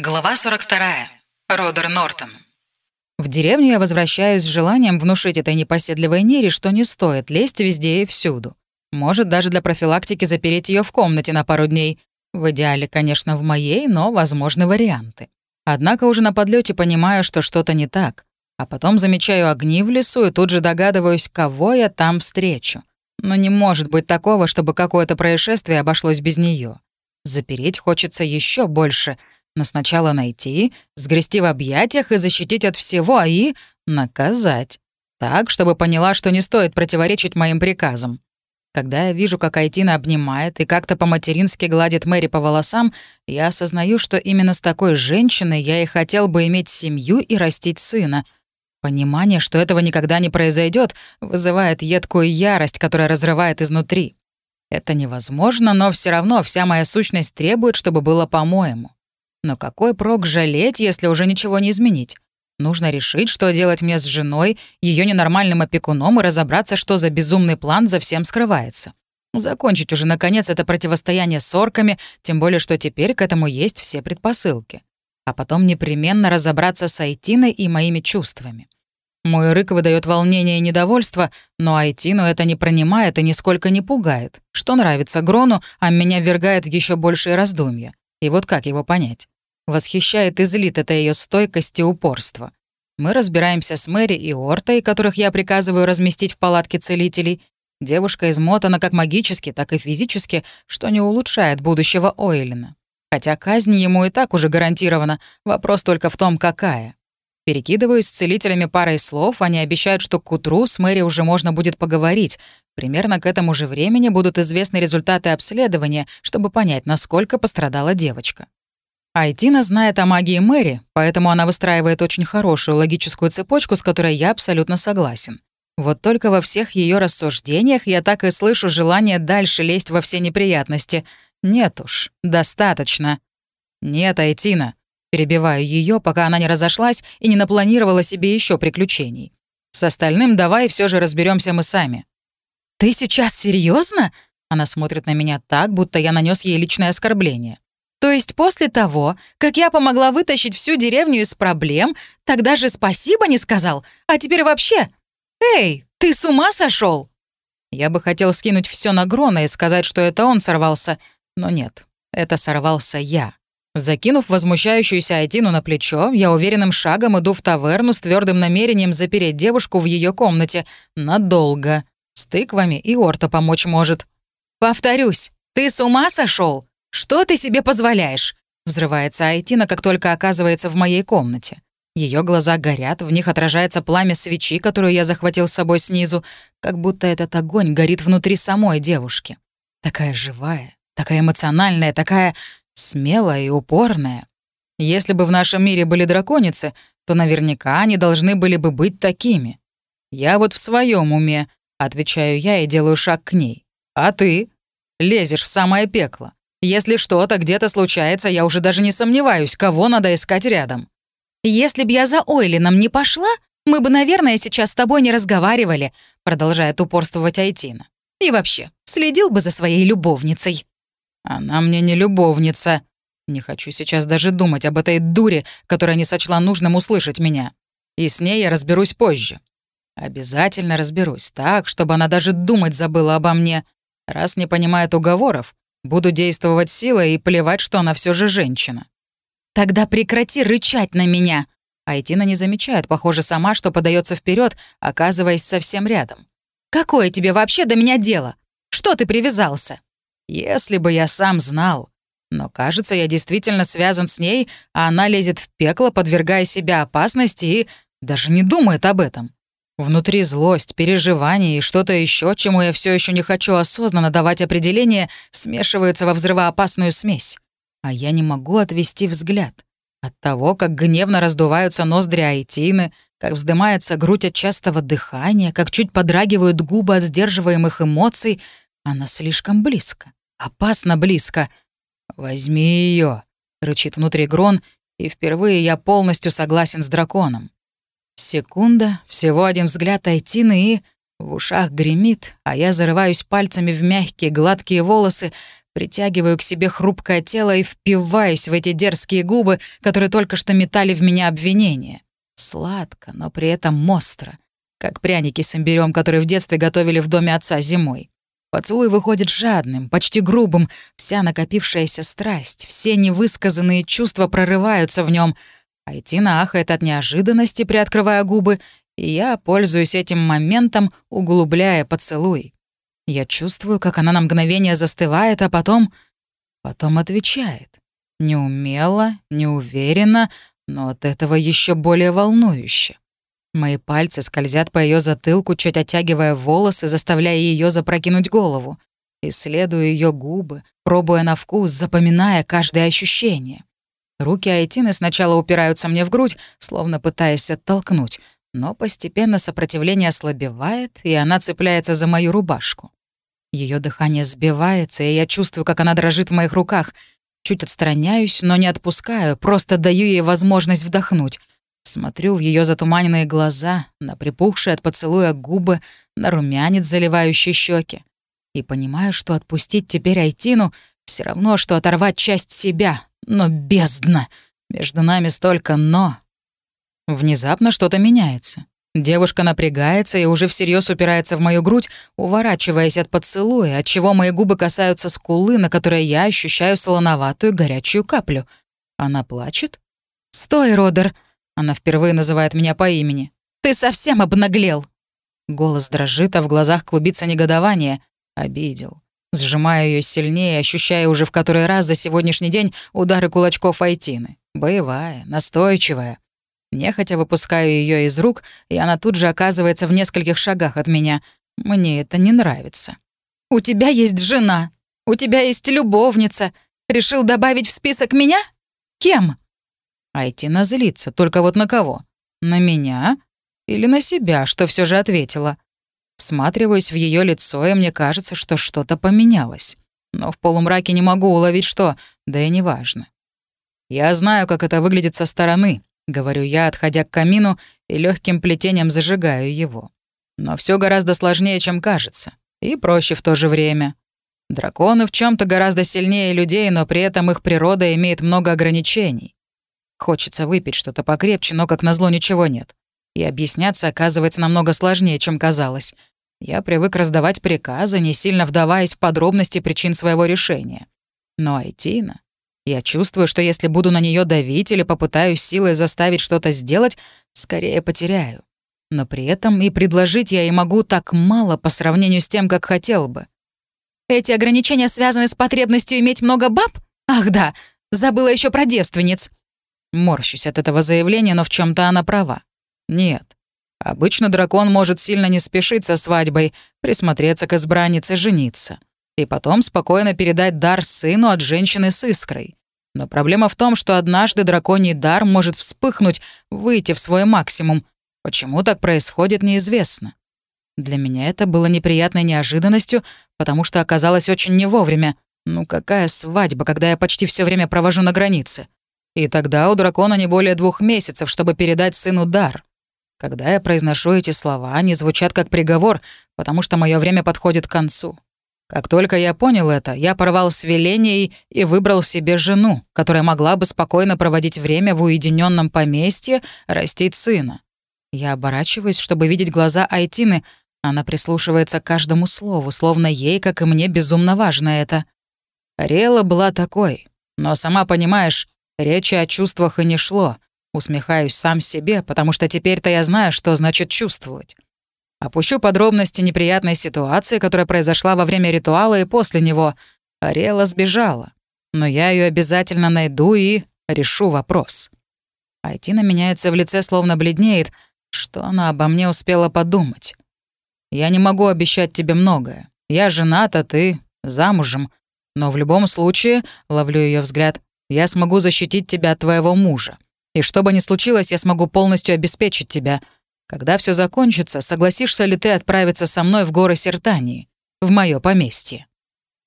Глава 42. Родер Нортон. В деревню я возвращаюсь с желанием внушить этой непоседливой Нере, что не стоит лезть везде и всюду. Может, даже для профилактики запереть ее в комнате на пару дней. В идеале, конечно, в моей, но возможны варианты. Однако уже на подлете понимаю, что что-то не так. А потом замечаю огни в лесу и тут же догадываюсь, кого я там встречу. Но не может быть такого, чтобы какое-то происшествие обошлось без нее. Запереть хочется еще больше — но сначала найти, сгрести в объятиях и защитить от всего, а и наказать. Так, чтобы поняла, что не стоит противоречить моим приказам. Когда я вижу, как Айтина обнимает и как-то по-матерински гладит Мэри по волосам, я осознаю, что именно с такой женщиной я и хотел бы иметь семью и растить сына. Понимание, что этого никогда не произойдет, вызывает едкую ярость, которая разрывает изнутри. Это невозможно, но все равно вся моя сущность требует, чтобы было по-моему. Но какой прок жалеть, если уже ничего не изменить? Нужно решить, что делать мне с женой, ее ненормальным опекуном и разобраться, что за безумный план за всем скрывается. Закончить уже, наконец, это противостояние с орками, тем более, что теперь к этому есть все предпосылки. А потом непременно разобраться с Айтиной и моими чувствами. Мой рык выдает волнение и недовольство, но Айтину это не пронимает и нисколько не пугает, что нравится Грону, а меня ввергает еще большие раздумья. И вот как его понять? Восхищает и злит это ее стойкость и упорство. Мы разбираемся с Мэри и Ортой, которых я приказываю разместить в палатке целителей. Девушка измотана как магически, так и физически, что не улучшает будущего Ойлина. Хотя казнь ему и так уже гарантирована, вопрос только в том, какая. Перекидываюсь с целителями парой слов, они обещают, что к утру с Мэри уже можно будет поговорить. Примерно к этому же времени будут известны результаты обследования, чтобы понять, насколько пострадала девочка. Айтина знает о магии Мэри, поэтому она выстраивает очень хорошую логическую цепочку, с которой я абсолютно согласен. Вот только во всех ее рассуждениях я так и слышу желание дальше лезть во все неприятности. Нет уж, достаточно. Нет, Айтина, Перебиваю ее, пока она не разошлась и не напланировала себе еще приключений. С остальным давай все же разберемся мы сами. «Ты сейчас серьезно? Она смотрит на меня так, будто я нанес ей личное оскорбление. То есть после того, как я помогла вытащить всю деревню из проблем, тогда же спасибо не сказал, а теперь вообще... Эй, ты с ума сошел? Я бы хотел скинуть все на Грона и сказать, что это он сорвался, но нет, это сорвался я. Закинув возмущающуюся Айтину на плечо, я уверенным шагом иду в таверну с твердым намерением запереть девушку в ее комнате. Надолго. С тыквами и Орта помочь может. «Повторюсь, ты с ума сошел? Что ты себе позволяешь?» Взрывается Айтина, как только оказывается в моей комнате. Ее глаза горят, в них отражается пламя свечи, которую я захватил с собой снизу, как будто этот огонь горит внутри самой девушки. Такая живая, такая эмоциональная, такая смелая и упорная. Если бы в нашем мире были драконицы, то наверняка они должны были бы быть такими. Я вот в своем уме, отвечаю я и делаю шаг к ней. А ты? Лезешь в самое пекло. Если что-то где-то случается, я уже даже не сомневаюсь, кого надо искать рядом. Если б я за Ойлином не пошла, мы бы, наверное, сейчас с тобой не разговаривали, продолжает упорствовать Айтина. И вообще, следил бы за своей любовницей. Она мне не любовница. Не хочу сейчас даже думать об этой дуре, которая не сочла нужным услышать меня. И с ней я разберусь позже. Обязательно разберусь так, чтобы она даже думать забыла обо мне. Раз не понимает уговоров, буду действовать силой и плевать, что она все же женщина. Тогда прекрати рычать на меня. Айтина не замечает, похоже, сама, что подается вперед, оказываясь совсем рядом. Какое тебе вообще до меня дело? Что ты привязался? Если бы я сам знал. Но, кажется, я действительно связан с ней, а она лезет в пекло, подвергая себя опасности и даже не думает об этом. Внутри злость, переживание и что-то еще, чему я все еще не хочу осознанно давать определение, смешиваются во взрывоопасную смесь. А я не могу отвести взгляд. От того, как гневно раздуваются ноздри Айтины, как вздымается грудь от частого дыхания, как чуть подрагивают губы от сдерживаемых эмоций, она слишком близко. Опасно близко. «Возьми ее, рычит внутри Грон, и впервые я полностью согласен с драконом. Секунда, всего один взгляд Айтины и... В ушах гремит, а я зарываюсь пальцами в мягкие, гладкие волосы, Притягиваю к себе хрупкое тело и впиваюсь в эти дерзкие губы, которые только что метали в меня обвинения. Сладко, но при этом остро. Как пряники с имбирём, которые в детстве готовили в доме отца зимой. Поцелуй выходит жадным, почти грубым, вся накопившаяся страсть, все невысказанные чувства прорываются в нем. Айтина ахает от неожиданности, приоткрывая губы, и я пользуюсь этим моментом, углубляя поцелуй. Я чувствую, как она на мгновение застывает, а потом... Потом отвечает. Неумело, неуверенно, но от этого еще более волнующе. Мои пальцы скользят по ее затылку, чуть оттягивая волосы, заставляя ее запрокинуть голову. Исследую ее губы, пробуя на вкус, запоминая каждое ощущение. Руки Айтины сначала упираются мне в грудь, словно пытаясь оттолкнуть, но постепенно сопротивление ослабевает, и она цепляется за мою рубашку. Ее дыхание сбивается, и я чувствую, как она дрожит в моих руках. Чуть отстраняюсь, но не отпускаю, просто даю ей возможность вдохнуть. Смотрю в ее затуманенные глаза, на припухшие от поцелуя губы, на румянец, заливающий щеки. И понимаю, что отпустить теперь Айтину все равно, что оторвать часть себя. Но бездна! Между нами столько «но». Внезапно что-то меняется. Девушка напрягается и уже всерьез упирается в мою грудь, уворачиваясь от поцелуя, от чего мои губы касаются скулы, на которой я ощущаю солоноватую горячую каплю. Она плачет? «Стой, Родер!» Она впервые называет меня по имени. «Ты совсем обнаглел!» Голос дрожит, а в глазах клубится негодование. Обидел. Сжимаю ее сильнее, ощущая уже в который раз за сегодняшний день удары кулачков Айтины. Боевая, настойчивая. Нехотя выпускаю ее из рук, и она тут же оказывается в нескольких шагах от меня. Мне это не нравится. «У тебя есть жена. У тебя есть любовница. Решил добавить в список меня? Кем?» Айтина злится. Только вот на кого? На меня? Или на себя, что все же ответила? Всматриваюсь в ее лицо, и мне кажется, что что-то поменялось. Но в полумраке не могу уловить что, да и неважно. Я знаю, как это выглядит со стороны, — говорю я, отходя к камину и легким плетением зажигаю его. Но все гораздо сложнее, чем кажется. И проще в то же время. Драконы в чем то гораздо сильнее людей, но при этом их природа имеет много ограничений. Хочется выпить что-то покрепче, но, как назло, ничего нет. И объясняться оказывается намного сложнее, чем казалось. Я привык раздавать приказы, не сильно вдаваясь в подробности причин своего решения. Но Айтина... Я чувствую, что если буду на нее давить или попытаюсь силой заставить что-то сделать, скорее потеряю. Но при этом и предложить я и могу так мало по сравнению с тем, как хотел бы. Эти ограничения связаны с потребностью иметь много баб? Ах да, забыла еще про девственниц. Морщусь от этого заявления, но в чем то она права. Нет. Обычно дракон может сильно не спешить со свадьбой, присмотреться к избраннице, жениться. И потом спокойно передать дар сыну от женщины с искрой. Но проблема в том, что однажды драконий дар может вспыхнуть, выйти в свой максимум. Почему так происходит, неизвестно. Для меня это было неприятной неожиданностью, потому что оказалось очень не вовремя. Ну какая свадьба, когда я почти все время провожу на границе? И тогда у дракона не более двух месяцев, чтобы передать сыну дар. Когда я произношу эти слова, они звучат как приговор, потому что мое время подходит к концу. Как только я понял это, я порвал с Веленией и выбрал себе жену, которая могла бы спокойно проводить время в уединенном поместье, растить сына. Я оборачиваюсь, чтобы видеть глаза Айтины. Она прислушивается к каждому слову, словно ей, как и мне, безумно важно это. Рела была такой. Но сама понимаешь, речи о чувствах и не шло. Усмехаюсь сам себе, потому что теперь-то я знаю, что значит чувствовать. Опущу подробности неприятной ситуации, которая произошла во время ритуала и после него. Ариэла сбежала. Но я ее обязательно найду и решу вопрос. Айтина меняется в лице, словно бледнеет. Что она обо мне успела подумать? Я не могу обещать тебе многое. Я женат, а ты замужем. Но в любом случае, ловлю ее взгляд, я смогу защитить тебя от твоего мужа. И что бы ни случилось, я смогу полностью обеспечить тебя — когда все закончится, согласишься ли ты отправиться со мной в горы Сертании, в мое поместье?»